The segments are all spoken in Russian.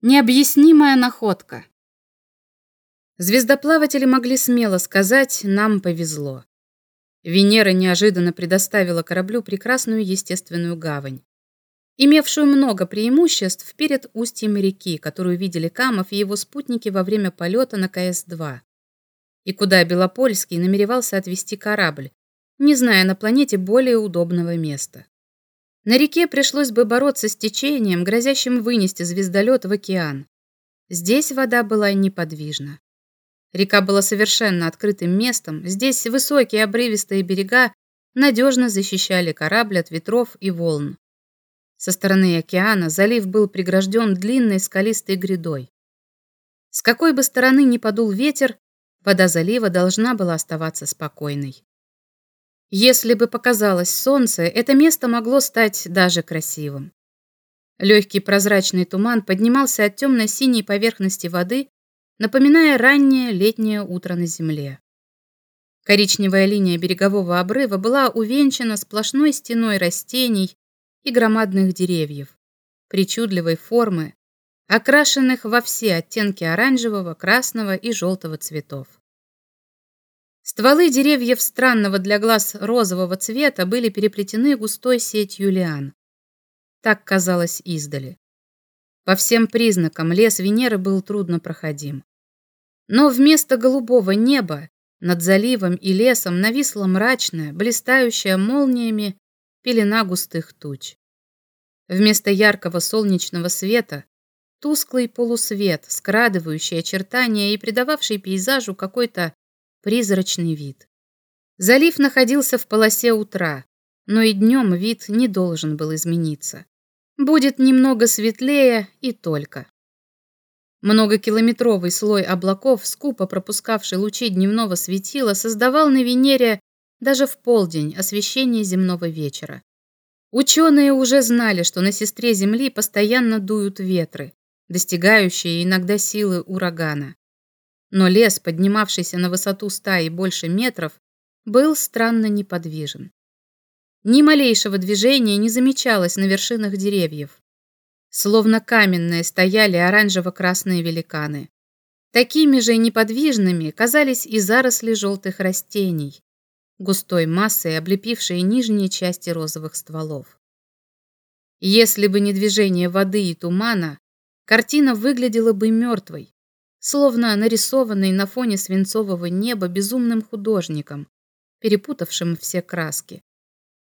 Необъяснимая находка. Звездоплаватели могли смело сказать «нам повезло». Венера неожиданно предоставила кораблю прекрасную естественную гавань, имевшую много преимуществ перед устьем реки, которую видели Камов и его спутники во время полета на КС-2, и куда Белопольский намеревался отвезти корабль, не зная на планете более удобного места. На реке пришлось бы бороться с течением, грозящим вынести звездолет в океан. Здесь вода была неподвижна. Река была совершенно открытым местом, здесь высокие обрывистые берега надежно защищали корабль от ветров и волн. Со стороны океана залив был прегражден длинной скалистой грядой. С какой бы стороны ни подул ветер, вода залива должна была оставаться спокойной. Если бы показалось солнце, это место могло стать даже красивым. Легкий прозрачный туман поднимался от темно-синей поверхности воды, напоминая раннее летнее утро на земле. Коричневая линия берегового обрыва была увенчана сплошной стеной растений и громадных деревьев, причудливой формы, окрашенных во все оттенки оранжевого, красного и желтого цветов. Стволы деревьев странного для глаз розового цвета были переплетены густой сетью лиан. Так казалось издали. По всем признакам лес Венеры был труднопроходим. Но вместо голубого неба над заливом и лесом нависла мрачная, блистающая молниями пелена густых туч. Вместо яркого солнечного света тусклый полусвет, скрадывающий очертания и придававший пейзажу какой-то призрачный вид. Залив находился в полосе утра, но и днем вид не должен был измениться. Будет немного светлее и только. Многокилометровый слой облаков, скупо пропускавший лучи дневного светила, создавал на Венере даже в полдень освещение земного вечера. Ученые уже знали, что на сестре Земли постоянно дуют ветры, достигающие иногда силы урагана. Но лес, поднимавшийся на высоту ста и больше метров, был странно неподвижен. Ни малейшего движения не замечалось на вершинах деревьев. Словно каменные стояли оранжево-красные великаны. Такими же неподвижными казались и заросли желтых растений, густой массой облепившие нижние части розовых стволов. Если бы не движение воды и тумана, картина выглядела бы мертвой, словно нарисованный на фоне свинцового неба безумным художником, перепутавшим все краски,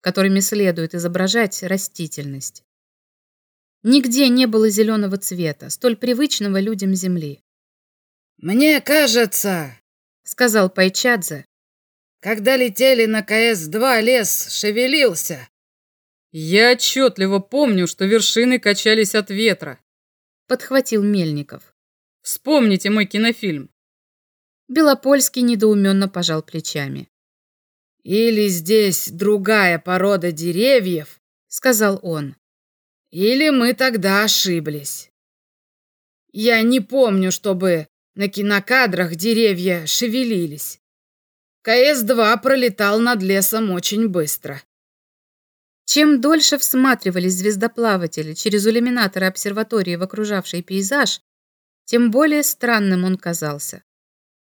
которыми следует изображать растительность. Нигде не было зеленого цвета, столь привычного людям Земли. «Мне кажется», — сказал Пайчадзе, «когда летели на КС-2, лес шевелился». «Я отчетливо помню, что вершины качались от ветра», — подхватил Мельников. Вспомните мой кинофильм. Белопольский недоуменно пожал плечами. «Или здесь другая порода деревьев», — сказал он. «Или мы тогда ошиблись. Я не помню, чтобы на кинокадрах деревья шевелились. КС-2 пролетал над лесом очень быстро». Чем дольше всматривались звездоплаватели через иллюминаторы обсерватории в окружавший пейзаж, тем более странным он казался.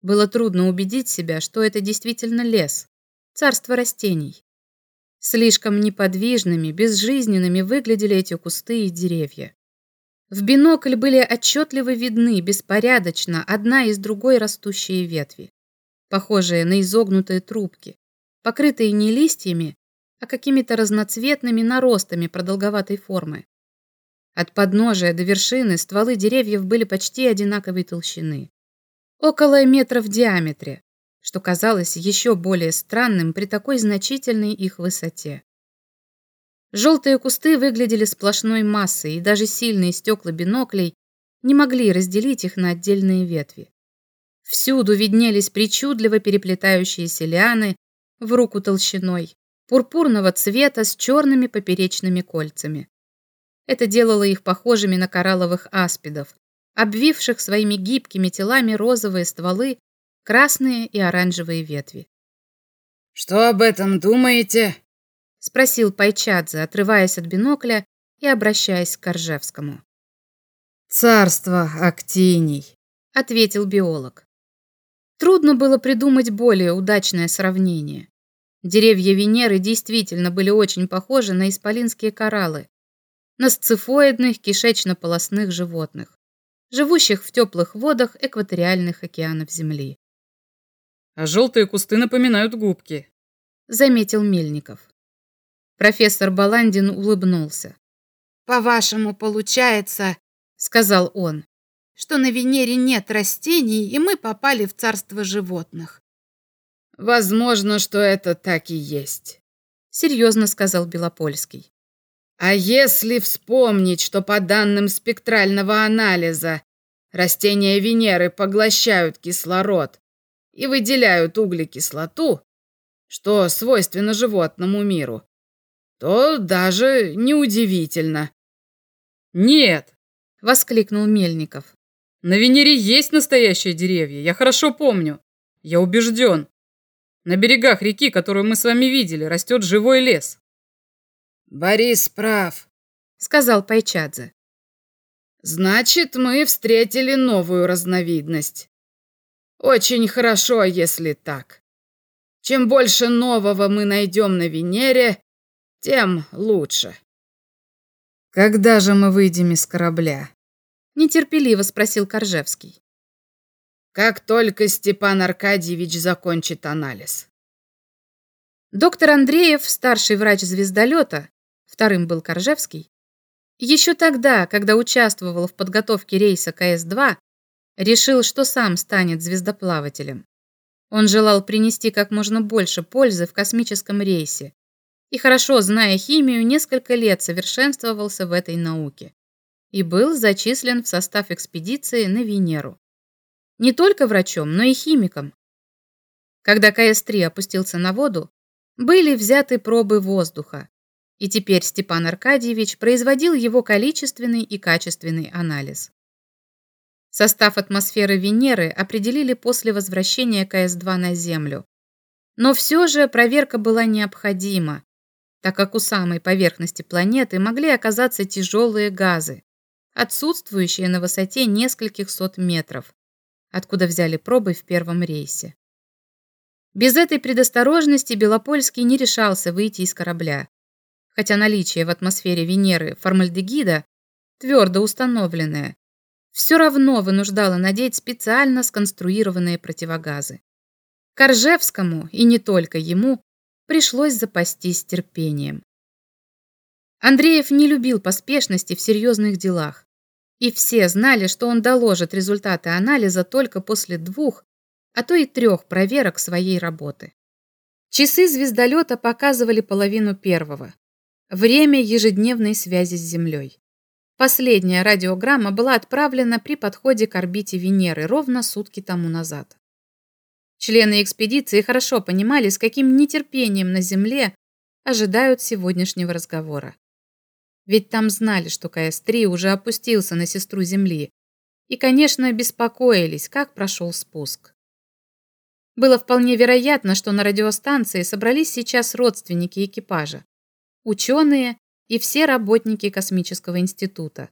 Было трудно убедить себя, что это действительно лес, царство растений. Слишком неподвижными, безжизненными выглядели эти кусты и деревья. В бинокль были отчетливо видны беспорядочно одна из другой растущие ветви, похожие на изогнутые трубки, покрытые не листьями, а какими-то разноцветными наростами продолговатой формы. От подножия до вершины стволы деревьев были почти одинаковой толщины. Около метра в диаметре, что казалось еще более странным при такой значительной их высоте. Желтые кусты выглядели сплошной массой, и даже сильные стекла биноклей не могли разделить их на отдельные ветви. Всюду виднелись причудливо переплетающиеся лианы в руку толщиной, пурпурного цвета с черными поперечными кольцами. Это делало их похожими на коралловых аспидов, обвивших своими гибкими телами розовые стволы, красные и оранжевые ветви. «Что об этом думаете?» — спросил Пайчадзе, отрываясь от бинокля и обращаясь к Коржевскому. Царство актиний, ответил биолог. Трудно было придумать более удачное сравнение. Деревья Венеры действительно были очень похожи на исполинские кораллы, на сцифоидных кишечно-полосных животных, живущих в теплых водах экваториальных океанов Земли. А желтые кусты напоминают губки, заметил Мельников. Профессор Баландин улыбнулся. По-вашему, получается, сказал он, что на Венере нет растений, и мы попали в царство животных. Возможно, что это так и есть, серьезно сказал Белопольский. А если вспомнить, что по данным спектрального анализа растения Венеры поглощают кислород и выделяют углекислоту, что свойственно животному миру, то даже неудивительно. «Нет!» — воскликнул Мельников. «На Венере есть настоящие деревья, я хорошо помню. Я убежден. На берегах реки, которую мы с вами видели, растет живой лес. «Борис прав», — сказал Пайчадзе. «Значит, мы встретили новую разновидность. Очень хорошо, если так. Чем больше нового мы найдем на Венере, тем лучше». «Когда же мы выйдем из корабля?» — нетерпеливо спросил Коржевский. «Как только Степан Аркадьевич закончит анализ». Доктор Андреев, старший врач звездолета, вторым был Коржевский, еще тогда, когда участвовал в подготовке рейса КС-2, решил, что сам станет звездоплавателем. Он желал принести как можно больше пользы в космическом рейсе и, хорошо зная химию, несколько лет совершенствовался в этой науке и был зачислен в состав экспедиции на Венеру. Не только врачом, но и химиком. Когда КС-3 опустился на воду, были взяты пробы воздуха, и теперь Степан Аркадьевич производил его количественный и качественный анализ. Состав атмосферы Венеры определили после возвращения КС-2 на Землю. Но все же проверка была необходима, так как у самой поверхности планеты могли оказаться тяжелые газы, отсутствующие на высоте нескольких сот метров, откуда взяли пробы в первом рейсе. Без этой предосторожности Белопольский не решался выйти из корабля, хотя наличие в атмосфере Венеры формальдегида, твердо установленное, все равно вынуждало надеть специально сконструированные противогазы. Коржевскому, и не только ему, пришлось запастись терпением. Андреев не любил поспешности в серьезных делах, и все знали, что он доложит результаты анализа только после двух, а то и трех проверок своей работы. Часы звездолета показывали половину первого. Время ежедневной связи с Землей. Последняя радиограмма была отправлена при подходе к орбите Венеры ровно сутки тому назад. Члены экспедиции хорошо понимали, с каким нетерпением на Земле ожидают сегодняшнего разговора. Ведь там знали, что КС-3 уже опустился на сестру Земли, и, конечно, беспокоились, как прошел спуск. Было вполне вероятно, что на радиостанции собрались сейчас родственники экипажа ученые и все работники космического института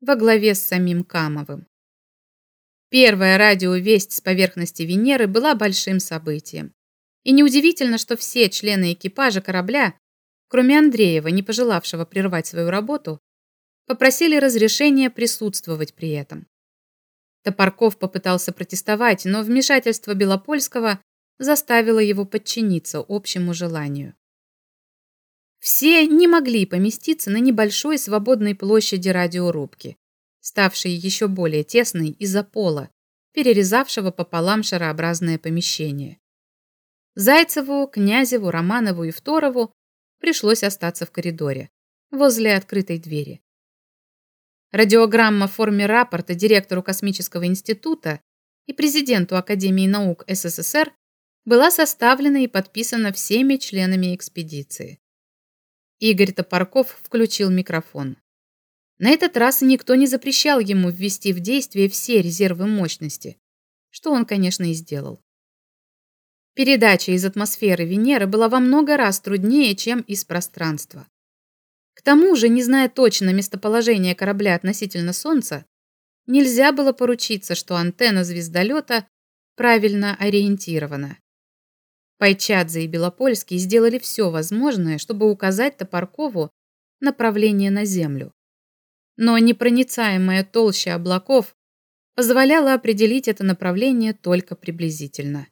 во главе с самим Камовым. Первая радиовесть с поверхности Венеры была большим событием. И неудивительно, что все члены экипажа корабля, кроме Андреева, не пожелавшего прервать свою работу, попросили разрешения присутствовать при этом. Топорков попытался протестовать, но вмешательство Белопольского заставило его подчиниться общему желанию. Все не могли поместиться на небольшой свободной площади радиорубки, ставшей еще более тесной из-за пола, перерезавшего пополам шарообразное помещение. Зайцеву, Князеву, Романову и Второву пришлось остаться в коридоре, возле открытой двери. Радиограмма в форме рапорта директору Космического института и президенту Академии наук СССР была составлена и подписана всеми членами экспедиции. Игорь Топорков включил микрофон. На этот раз никто не запрещал ему ввести в действие все резервы мощности, что он, конечно, и сделал. Передача из атмосферы Венеры была во много раз труднее, чем из пространства. К тому же, не зная точно местоположение корабля относительно Солнца, нельзя было поручиться, что антенна звездолета правильно ориентирована. Пайчадзе и Белопольский сделали все возможное, чтобы указать Топоркову направление на Землю. Но непроницаемая толща облаков позволяла определить это направление только приблизительно.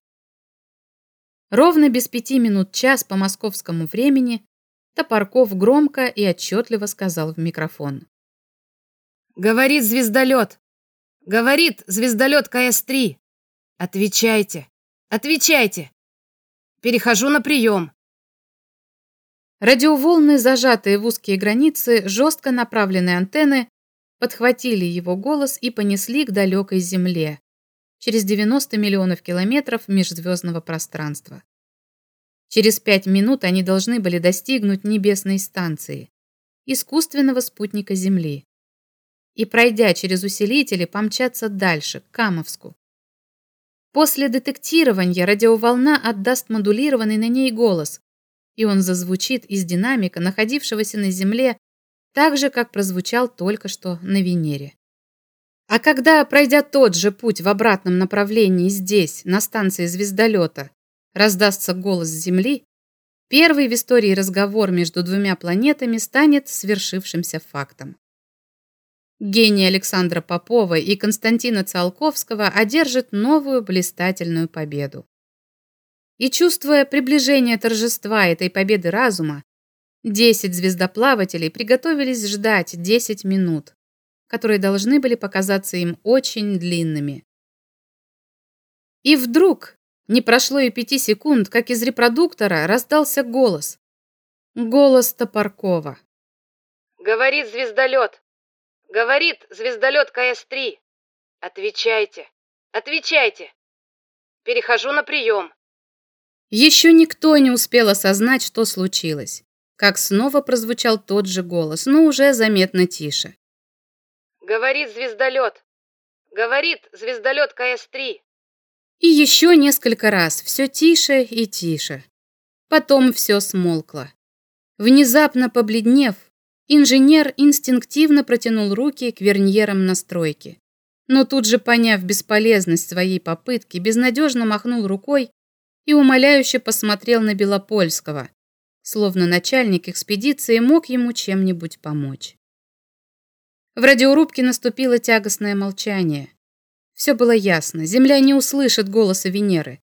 Ровно без пяти минут час по московскому времени Топорков громко и отчетливо сказал в микрофон. «Говорит звездолет! Говорит звездолет КС-3! Отвечайте! Отвечайте! Перехожу на прием!» Радиоволны, зажатые в узкие границы, жестко направленные антенны, подхватили его голос и понесли к далекой Земле, через 90 миллионов километров межзвездного пространства. Через пять минут они должны были достигнуть небесной станции, искусственного спутника Земли, и, пройдя через усилители, помчаться дальше, к Камовску. После детектирования радиоволна отдаст модулированный на ней голос, и он зазвучит из динамика, находившегося на Земле, так же, как прозвучал только что на Венере. А когда, пройдя тот же путь в обратном направлении здесь, на станции звездолета, раздастся голос Земли, первый в истории разговор между двумя планетами станет свершившимся фактом. Гений Александра Попова и Константина Циолковского одержит новую блистательную победу. И чувствуя приближение торжества этой победы разума, 10 звездоплавателей приготовились ждать 10 минут, которые должны были показаться им очень длинными. И вдруг, не прошло и пяти секунд, как из репродуктора раздался голос. Голос Топоркова. «Говорит звездолет! Говорит звездолет КС-3! Отвечайте! Отвечайте! Перехожу на прием!» Еще никто не успел осознать, что случилось, как снова прозвучал тот же голос, но уже заметно тише. Говорит звездолет. Говорит звездолет КС-3. И еще несколько раз, все тише и тише. Потом все смолкло. Внезапно побледнев, инженер инстинктивно протянул руки к верньерам настройки. Но тут же, поняв бесполезность своей попытки, безнадежно махнул рукой и умоляюще посмотрел на Белопольского, словно начальник экспедиции мог ему чем-нибудь помочь. В радиорубке наступило тягостное молчание. Все было ясно. Земля не услышит голоса Венеры.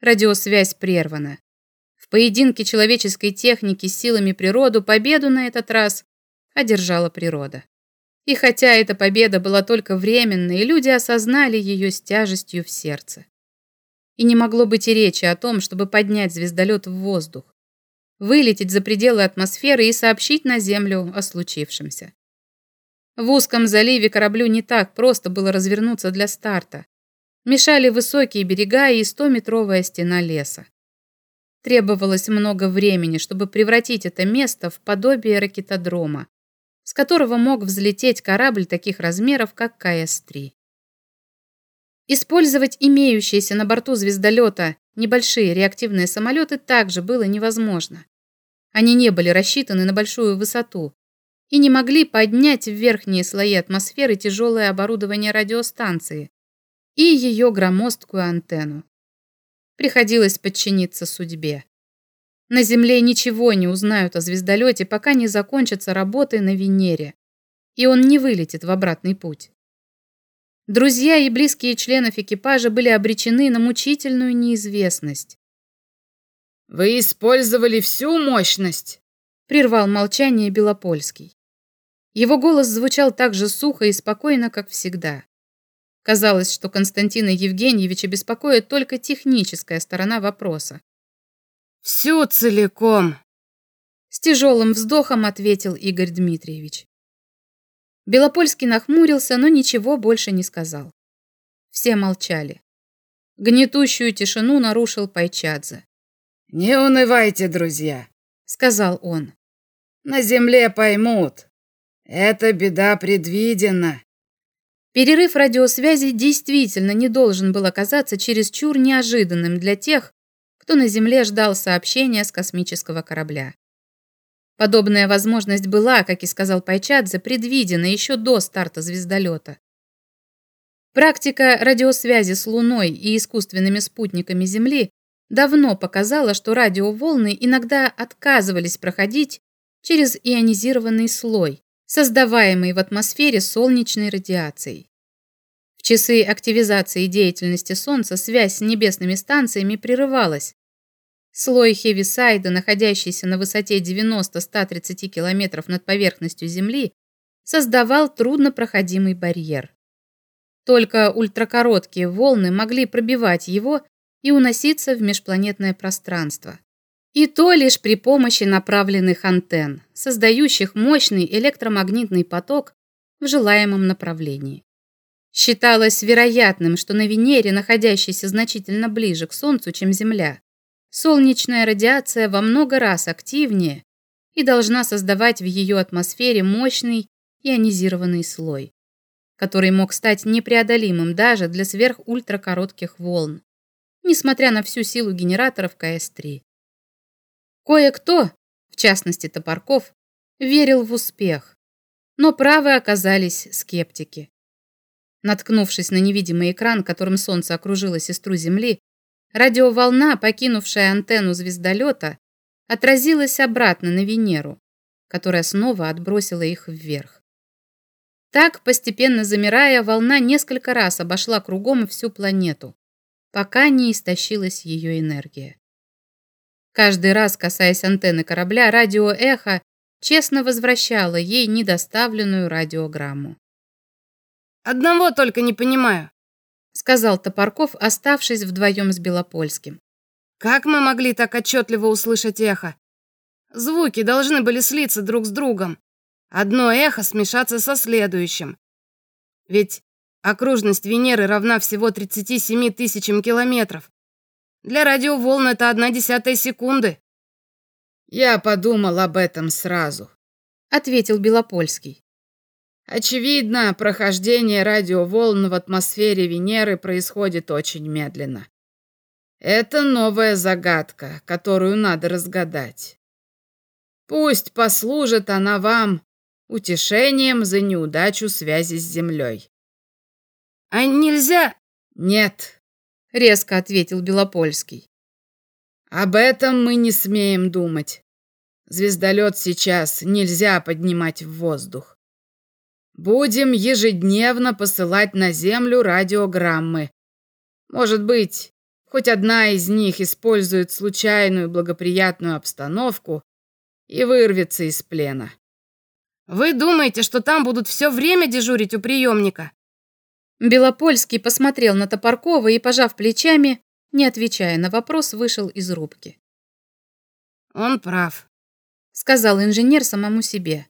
Радиосвязь прервана. В поединке человеческой техники с силами природы победу на этот раз одержала природа. И хотя эта победа была только временной, люди осознали ее с тяжестью в сердце. И не могло быть и речи о том, чтобы поднять звездолет в воздух, вылететь за пределы атмосферы и сообщить на Землю о случившемся. В узком заливе кораблю не так просто было развернуться для старта. Мешали высокие берега и 100-метровая стена леса. Требовалось много времени, чтобы превратить это место в подобие ракетодрома, с которого мог взлететь корабль таких размеров, как КС-3. Использовать имеющиеся на борту звездолета небольшие реактивные самолеты также было невозможно. Они не были рассчитаны на большую высоту, и не могли поднять в верхние слои атмосферы тяжелое оборудование радиостанции и ее громоздкую антенну. Приходилось подчиниться судьбе. На Земле ничего не узнают о звездолете, пока не закончатся работы на Венере, и он не вылетит в обратный путь. Друзья и близкие членов экипажа были обречены на мучительную неизвестность. «Вы использовали всю мощность?» — прервал молчание Белопольский. Его голос звучал так же сухо и спокойно, как всегда. Казалось, что Константина Евгеньевича беспокоит только техническая сторона вопроса. «Всю целиком», — с тяжелым вздохом ответил Игорь Дмитриевич. Белопольский нахмурился, но ничего больше не сказал. Все молчали. Гнетущую тишину нарушил Пайчадзе. «Не унывайте, друзья», — сказал он. «На земле поймут. «Эта беда предвидена». Перерыв радиосвязи действительно не должен был оказаться чересчур неожиданным для тех, кто на Земле ждал сообщения с космического корабля. Подобная возможность была, как и сказал Пайчадзе, предвидена еще до старта звездолета. Практика радиосвязи с Луной и искусственными спутниками Земли давно показала, что радиоволны иногда отказывались проходить через ионизированный слой, создаваемый в атмосфере солнечной радиацией. Часы активизации деятельности Солнца связь с небесными станциями прерывалась. Слой Хевисайда, находящийся на высоте 90-130 км над поверхностью Земли, создавал труднопроходимый барьер. Только ультракороткие волны могли пробивать его и уноситься в межпланетное пространство. И то лишь при помощи направленных антенн, создающих мощный электромагнитный поток в желаемом направлении. Считалось вероятным, что на Венере, находящейся значительно ближе к Солнцу, чем Земля, солнечная радиация во много раз активнее и должна создавать в ее атмосфере мощный ионизированный слой, который мог стать непреодолимым даже для сверхультракоротких волн, несмотря на всю силу генераторов КС-3. Кое-кто, в частности Топорков, верил в успех, но правы оказались скептики. Наткнувшись на невидимый экран, которым Солнце окружило сестру Земли, радиоволна, покинувшая антенну звездолета, отразилась обратно на Венеру, которая снова отбросила их вверх. Так, постепенно замирая, волна несколько раз обошла кругом всю планету, пока не истощилась ее энергия. Каждый раз, касаясь антенны корабля, радиоэхо честно возвращало ей недоставленную радиограмму. «Одного только не понимаю», — сказал Топорков, оставшись вдвоем с Белопольским. «Как мы могли так отчетливо услышать эхо? Звуки должны были слиться друг с другом. Одно эхо смешаться со следующим. Ведь окружность Венеры равна всего 37 тысячам километров. Для радиоволн это одна десятая секунды. Я подумал об этом сразу, ответил Белопольский. Очевидно, прохождение радиоволн в атмосфере Венеры происходит очень медленно. Это новая загадка, которую надо разгадать. Пусть послужит она вам утешением за неудачу связи с Землей. А нельзя? Нет, резко ответил Белопольский. Об этом мы не смеем думать. Звездолет сейчас нельзя поднимать в воздух. Будем ежедневно посылать на Землю радиограммы. Может быть, хоть одна из них использует случайную благоприятную обстановку и вырвется из плена. Вы думаете, что там будут все время дежурить у приемника? Белопольский посмотрел на Топоркова и, пожав плечами, не отвечая на вопрос, вышел из рубки. «Он прав», — сказал инженер самому себе.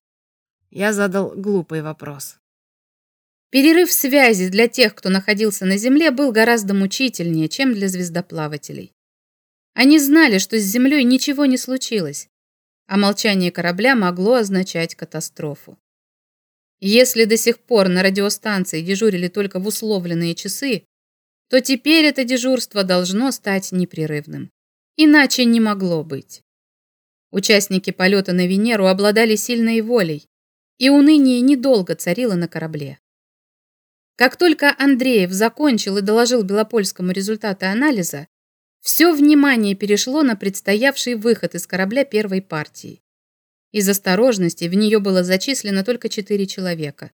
Я задал глупый вопрос. Перерыв связи для тех, кто находился на Земле, был гораздо мучительнее, чем для звездоплавателей. Они знали, что с Землей ничего не случилось, а молчание корабля могло означать катастрофу. Если до сих пор на радиостанции дежурили только в условленные часы, то теперь это дежурство должно стать непрерывным. Иначе не могло быть. Участники полета на Венеру обладали сильной волей, и уныние недолго царило на корабле. Как только Андреев закончил и доложил Белопольскому результаты анализа, все внимание перешло на предстоявший выход из корабля первой партии. Из осторожности в нее было зачислено только четыре человека.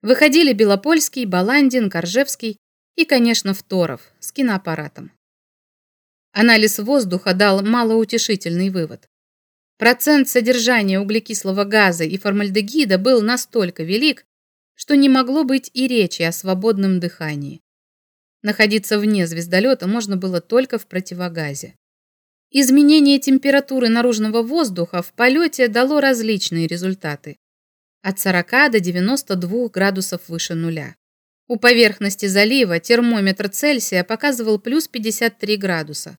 Выходили Белопольский, Баландин, Коржевский и, конечно, Второв с киноаппаратом. Анализ воздуха дал малоутешительный вывод. Процент содержания углекислого газа и формальдегида был настолько велик, что не могло быть и речи о свободном дыхании. Находиться вне звездолета можно было только в противогазе. Изменение температуры наружного воздуха в полете дало различные результаты. От 40 до 92 градусов выше нуля. У поверхности залива термометр Цельсия показывал плюс 53 градуса.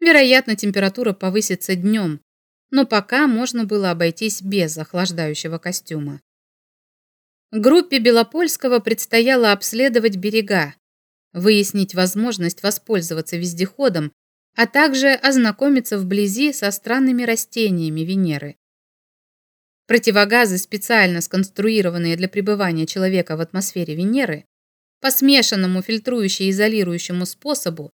Вероятно, температура повысится днем, но пока можно было обойтись без охлаждающего костюма. Группе Белопольского предстояло обследовать берега, выяснить возможность воспользоваться вездеходом а также ознакомиться вблизи со странными растениями Венеры. Противогазы, специально сконструированные для пребывания человека в атмосфере Венеры, по смешанному фильтрующе-изолирующему способу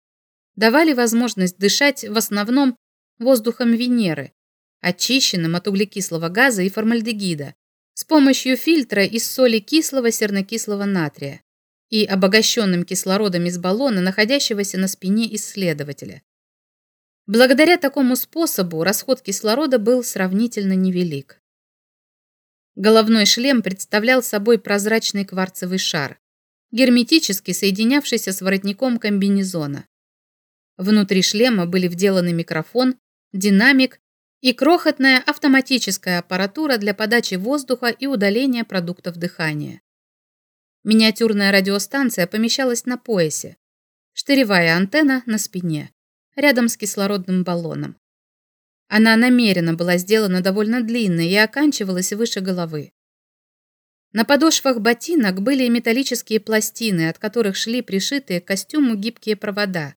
давали возможность дышать в основном воздухом Венеры, очищенным от углекислого газа и формальдегида, с помощью фильтра из соли кислого сернокислого натрия и обогащенным кислородом из баллона, находящегося на спине исследователя. Благодаря такому способу расход кислорода был сравнительно невелик. Головной шлем представлял собой прозрачный кварцевый шар, герметически соединявшийся с воротником комбинезона. Внутри шлема были вделаны микрофон, динамик и крохотная автоматическая аппаратура для подачи воздуха и удаления продуктов дыхания. Миниатюрная радиостанция помещалась на поясе, штыревая антенна на спине, рядом с кислородным баллоном. Она намеренно была сделана довольно длинной и оканчивалась выше головы. На подошвах ботинок были металлические пластины, от которых шли пришитые к костюму гибкие провода,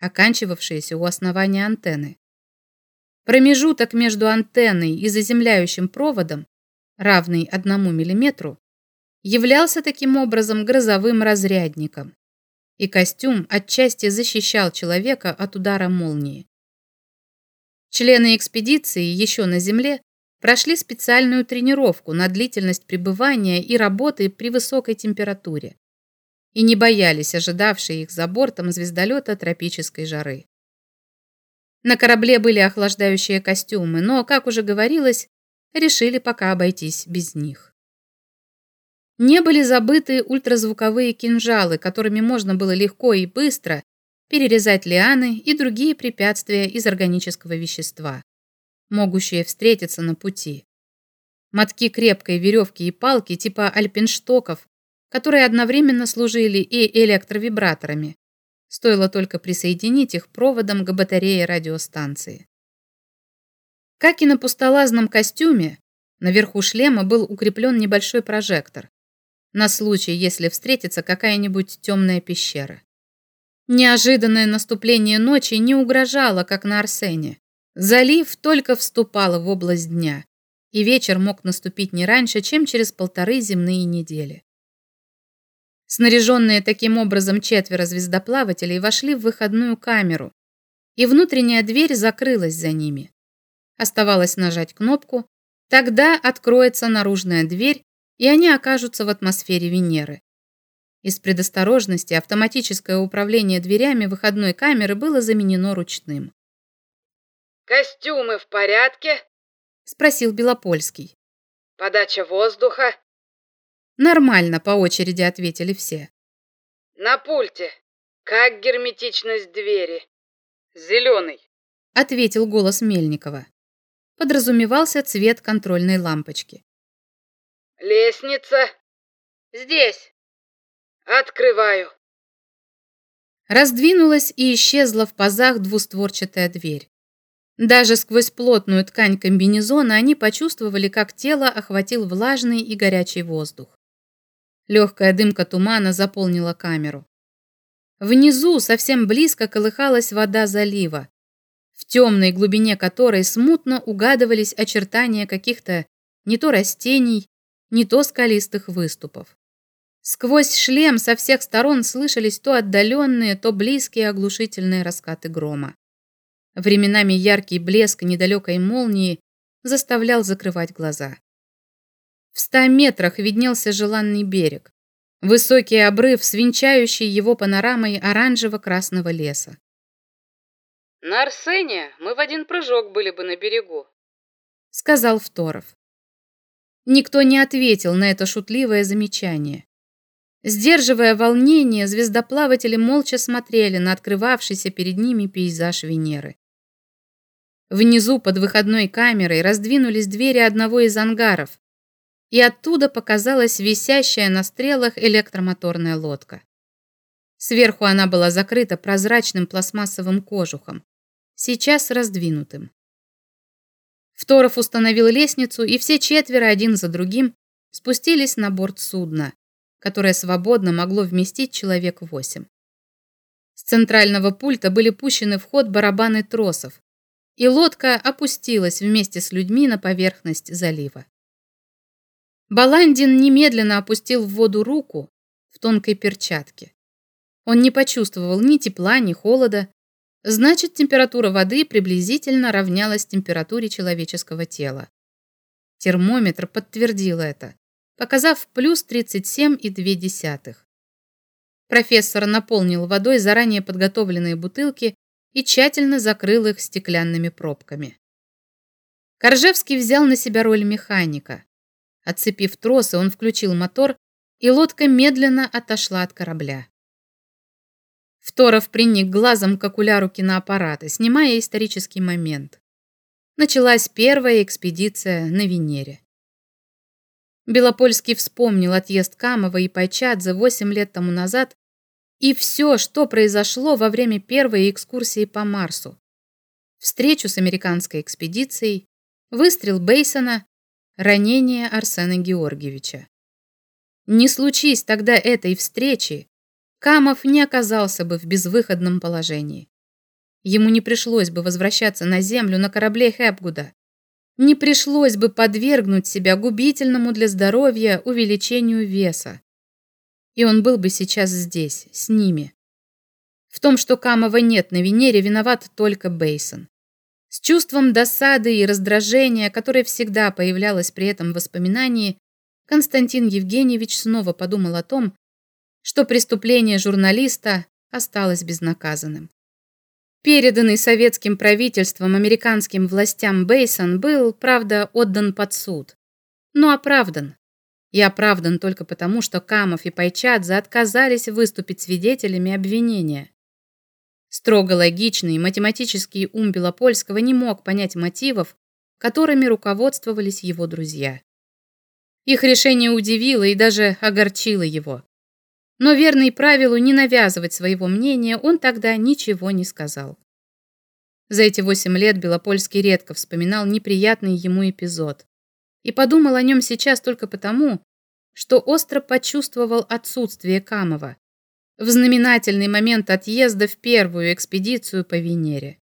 оканчивавшиеся у основания антенны. Промежуток между антенной и заземляющим проводом, равный одному миллиметру, являлся таким образом грозовым разрядником, и костюм отчасти защищал человека от удара молнии. Члены экспедиции еще на Земле прошли специальную тренировку на длительность пребывания и работы при высокой температуре и не боялись ожидавшей их за бортом звездолета тропической жары. На корабле были охлаждающие костюмы, но, как уже говорилось, решили пока обойтись без них. Не были забыты ультразвуковые кинжалы, которыми можно было легко и быстро перерезать лианы и другие препятствия из органического вещества, могущие встретиться на пути. Мотки крепкой веревки и палки типа альпинштоков, которые одновременно служили и электровибраторами, Стоило только присоединить их проводом к батарее радиостанции. Как и на пустолазном костюме, наверху шлема был укреплен небольшой прожектор, на случай, если встретится какая-нибудь темная пещера. Неожиданное наступление ночи не угрожало, как на Арсене. Залив только вступал в область дня, и вечер мог наступить не раньше, чем через полторы земные недели. Снаряженные таким образом четверо звездоплавателей вошли в выходную камеру, и внутренняя дверь закрылась за ними. Оставалось нажать кнопку, тогда откроется наружная дверь, и они окажутся в атмосфере Венеры. Из предосторожности автоматическое управление дверями выходной камеры было заменено ручным. «Костюмы в порядке?» — спросил Белопольский. «Подача воздуха?» Нормально, по очереди ответили все. На пульте. Как герметичность двери? Зеленый, ответил голос Мельникова. Подразумевался цвет контрольной лампочки. Лестница? Здесь. Открываю. Раздвинулась и исчезла в пазах двустворчатая дверь. Даже сквозь плотную ткань комбинезона они почувствовали, как тело охватил влажный и горячий воздух. Легкая дымка тумана заполнила камеру. Внизу, совсем близко, колыхалась вода залива, в темной глубине которой смутно угадывались очертания каких-то не то растений, не то скалистых выступов. Сквозь шлем со всех сторон слышались то отдаленные, то близкие оглушительные раскаты грома. Временами яркий блеск недалекой молнии заставлял закрывать глаза. В ста метрах виднелся желанный берег. Высокий обрыв, свинчающий его панорамой оранжево-красного леса. «На Арсения мы в один прыжок были бы на берегу», — сказал Второв. Никто не ответил на это шутливое замечание. Сдерживая волнение, звездоплаватели молча смотрели на открывавшийся перед ними пейзаж Венеры. Внизу под выходной камерой раздвинулись двери одного из ангаров, и оттуда показалась висящая на стрелах электромоторная лодка. Сверху она была закрыта прозрачным пластмассовым кожухом, сейчас раздвинутым. Второв установил лестницу, и все четверо один за другим спустились на борт судна, которое свободно могло вместить человек восемь. С центрального пульта были пущены в ход барабаны тросов, и лодка опустилась вместе с людьми на поверхность залива. Баландин немедленно опустил в воду руку, в тонкой перчатке. Он не почувствовал ни тепла, ни холода. Значит, температура воды приблизительно равнялась температуре человеческого тела. Термометр подтвердил это, показав плюс 37,2. Профессор наполнил водой заранее подготовленные бутылки и тщательно закрыл их стеклянными пробками. Коржевский взял на себя роль механика. Отцепив тросы, он включил мотор, и лодка медленно отошла от корабля. Второв приник глазом к окуляру киноаппарата, снимая исторический момент. Началась первая экспедиция на Венере. Белопольский вспомнил отъезд Камова и Пайчадзе 8 лет тому назад и все, что произошло во время первой экскурсии по Марсу. Встречу с американской экспедицией, выстрел Бейсона, ранение Арсена Георгиевича. Не случись тогда этой встречи, Камов не оказался бы в безвыходном положении. Ему не пришлось бы возвращаться на Землю на корабле Хепгуда. Не пришлось бы подвергнуть себя губительному для здоровья увеличению веса. И он был бы сейчас здесь, с ними. В том, что Камова нет на Венере, виноват только Бейсон. С чувством досады и раздражения, которое всегда появлялось при этом воспоминании, Константин Евгеньевич снова подумал о том, что преступление журналиста осталось безнаказанным. Переданный советским правительством американским властям Бейсон был, правда, отдан под суд, но оправдан. И оправдан только потому, что Камов и Пайчадзе отказались выступить свидетелями обвинения. Строго логичный математический ум Белопольского не мог понять мотивов, которыми руководствовались его друзья. Их решение удивило и даже огорчило его. Но верный правилу не навязывать своего мнения он тогда ничего не сказал. За эти восемь лет Белопольский редко вспоминал неприятный ему эпизод и подумал о нем сейчас только потому, что остро почувствовал отсутствие Камова в знаменательный момент отъезда в первую экспедицию по Венере.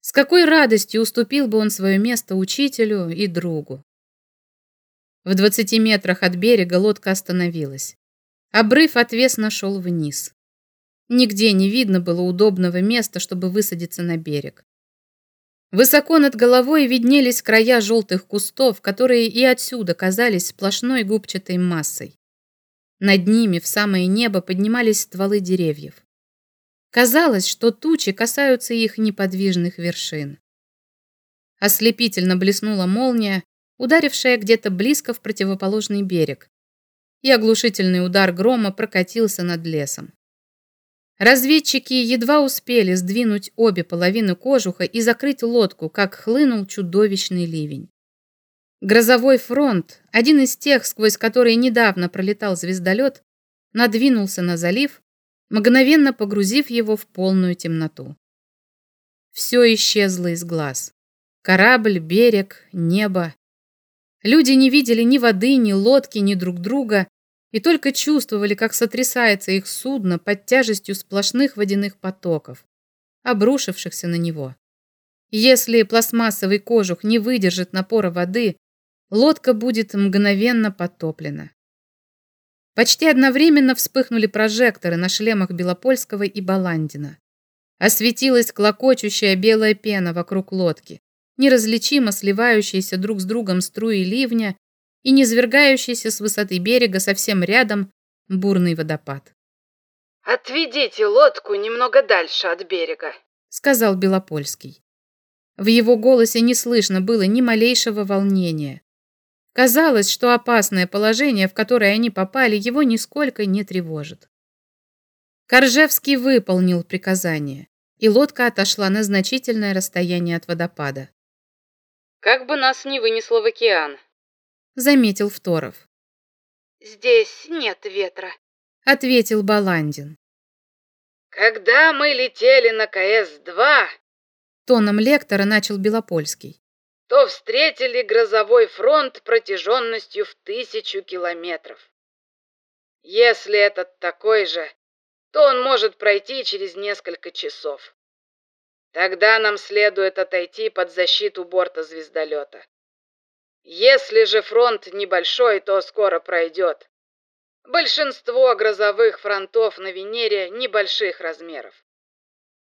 С какой радостью уступил бы он свое место учителю и другу. В двадцати метрах от берега лодка остановилась. Обрыв отвесно шел вниз. Нигде не видно было удобного места, чтобы высадиться на берег. Высоко над головой виднелись края желтых кустов, которые и отсюда казались сплошной губчатой массой. Над ними в самое небо поднимались стволы деревьев. Казалось, что тучи касаются их неподвижных вершин. Ослепительно блеснула молния, ударившая где-то близко в противоположный берег, и оглушительный удар грома прокатился над лесом. Разведчики едва успели сдвинуть обе половины кожуха и закрыть лодку, как хлынул чудовищный ливень. Грозовой фронт, один из тех, сквозь которые недавно пролетал звездолет, надвинулся на залив, мгновенно погрузив его в полную темноту. Все исчезло из глаз. Корабль, берег, небо. Люди не видели ни воды, ни лодки, ни друг друга и только чувствовали, как сотрясается их судно под тяжестью сплошных водяных потоков, обрушившихся на него. Если пластмассовый кожух не выдержит напора воды, лодка будет мгновенно потоплена. Почти одновременно вспыхнули прожекторы на шлемах Белопольского и Баландина. Осветилась клокочущая белая пена вокруг лодки неразличимо сливающиеся друг с другом струи ливня и низвергающийся с высоты берега совсем рядом бурный водопад. «Отведите лодку немного дальше от берега», — сказал Белопольский. В его голосе не слышно было ни малейшего волнения. Казалось, что опасное положение, в которое они попали, его нисколько не тревожит. Коржевский выполнил приказание, и лодка отошла на значительное расстояние от водопада. Как бы нас не вынесло в океан, заметил Второв. Здесь нет ветра, ответил Баландин. Когда мы летели на КС-2, тоном лектора начал Белопольский, то встретили грозовой фронт протяженностью в тысячу километров. Если этот такой же, то он может пройти через несколько часов. Тогда нам следует отойти под защиту борта звездолета. Если же фронт небольшой, то скоро пройдет. Большинство грозовых фронтов на Венере небольших размеров.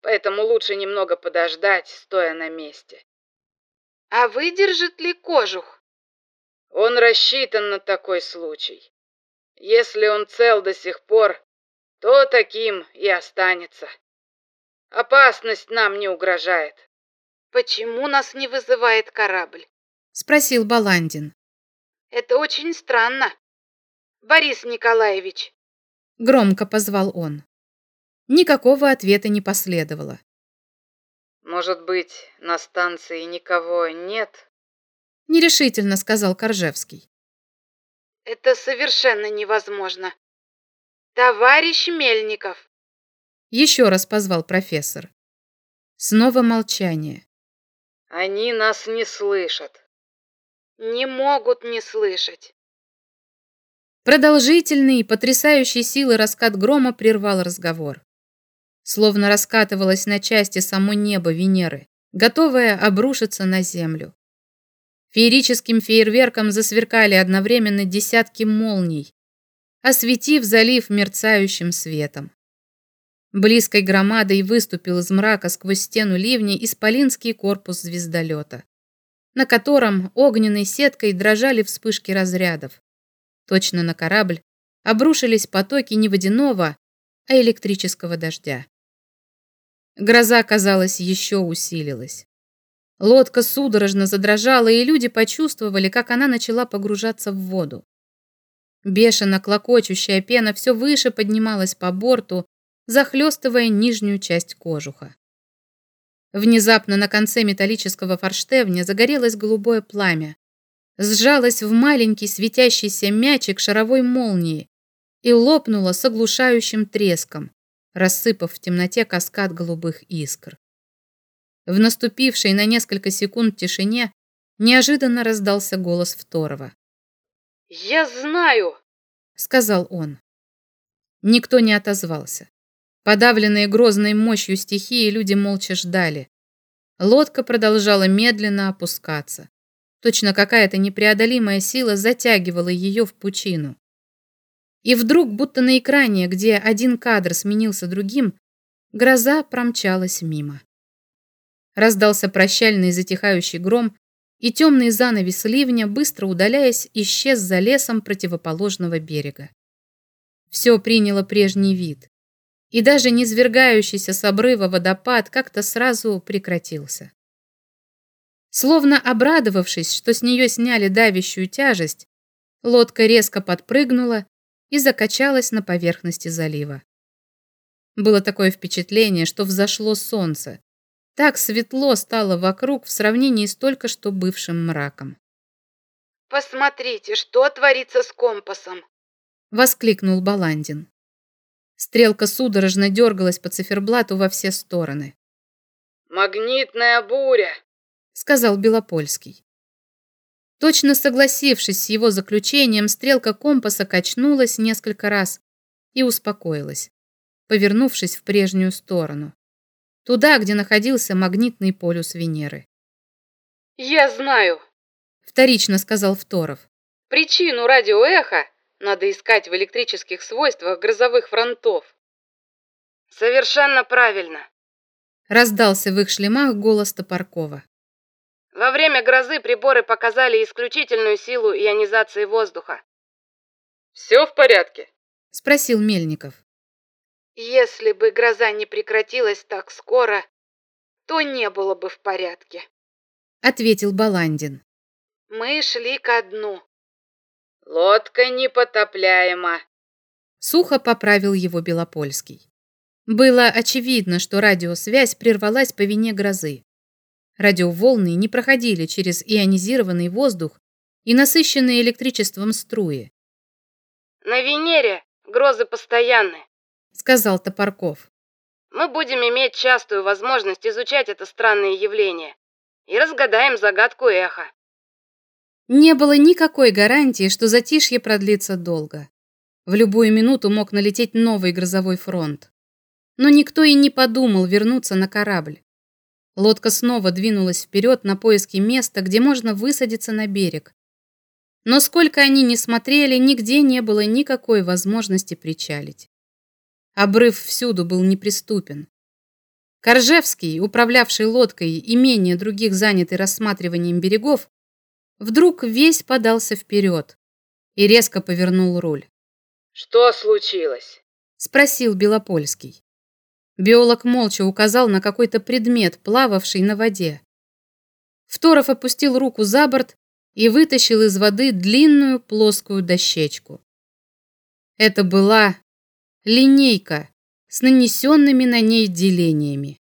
Поэтому лучше немного подождать, стоя на месте. А выдержит ли кожух? Он рассчитан на такой случай. Если он цел до сих пор, то таким и останется. Опасность нам не угрожает. Почему нас не вызывает корабль? Спросил Баландин. Это очень странно. Борис Николаевич. Громко позвал он. Никакого ответа не последовало. Может быть, на станции никого нет? Нерешительно сказал Коржевский. Это совершенно невозможно. Товарищ Мельников. Еще раз позвал профессор. Снова молчание. Они нас не слышат. Не могут не слышать. Продолжительный и потрясающий силы раскат грома прервал разговор. Словно раскатывалось на части само небо Венеры, готовое обрушиться на Землю. Феерическим фейерверком засверкали одновременно десятки молний, осветив залив мерцающим светом. Близкой громадой выступил из мрака сквозь стену ливня исполинский корпус звездолета, на котором огненной сеткой дрожали вспышки разрядов. Точно на корабль обрушились потоки не водяного, а электрического дождя. Гроза, казалось, еще усилилась. Лодка судорожно задрожала, и люди почувствовали, как она начала погружаться в воду. Бешено клокочущая пена все выше поднималась по борту, захлестывая нижнюю часть кожуха. Внезапно на конце металлического форштевня загорелось голубое пламя, сжалось в маленький светящийся мячик шаровой молнии и лопнуло с оглушающим треском, рассыпав в темноте каскад голубых искр. В наступившей на несколько секунд тишине неожиданно раздался голос Второго. «Я знаю!» — сказал он. Никто не отозвался. Подавленные грозной мощью стихии, люди молча ждали. Лодка продолжала медленно опускаться. Точно какая-то непреодолимая сила затягивала ее в пучину. И вдруг, будто на экране, где один кадр сменился другим, гроза промчалась мимо. Раздался прощальный затихающий гром, и темный занавес ливня, быстро удаляясь, исчез за лесом противоположного берега. Все приняло прежний вид и даже низвергающийся с обрыва водопад как-то сразу прекратился. Словно обрадовавшись, что с нее сняли давящую тяжесть, лодка резко подпрыгнула и закачалась на поверхности залива. Было такое впечатление, что взошло солнце. Так светло стало вокруг в сравнении с только что бывшим мраком. «Посмотрите, что творится с компасом!» — воскликнул Баландин. Стрелка судорожно дергалась по циферблату во все стороны. «Магнитная буря», — сказал Белопольский. Точно согласившись с его заключением, стрелка компаса качнулась несколько раз и успокоилась, повернувшись в прежнюю сторону, туда, где находился магнитный полюс Венеры. «Я знаю», — вторично сказал Второв. «Причину радиоэха надо искать в электрических свойствах грозовых фронтов. Совершенно правильно. Раздался в их шлемах голос Топоркова. Во время грозы приборы показали исключительную силу ионизации воздуха. Все в порядке? Спросил Мельников. Если бы гроза не прекратилась так скоро, то не было бы в порядке. Ответил Баландин. Мы шли ко дну. Лодка непотопляема. Сухо поправил его Белопольский. Было очевидно, что радиосвязь прервалась по вине грозы. Радиоволны не проходили через ионизированный воздух и насыщенные электричеством струи. «На Венере грозы постоянны», — сказал Топорков. «Мы будем иметь частую возможность изучать это странное явление и разгадаем загадку эха». Не было никакой гарантии, что затишье продлится долго. В любую минуту мог налететь новый грозовой фронт. Но никто и не подумал вернуться на корабль. Лодка снова двинулась вперед на поиски места, где можно высадиться на берег. Но сколько они ни смотрели, нигде не было никакой возможности причалить. Обрыв всюду был неприступен. Коржевский, управлявший лодкой и менее других занятый рассматриванием берегов, вдруг весь подался вперед и резко повернул руль. «Что случилось?» — спросил Белопольский. Биолог молча указал на какой-то предмет, плававший на воде. Второв опустил руку за борт и вытащил из воды длинную плоскую дощечку. Это была линейка с нанесенными на ней делениями.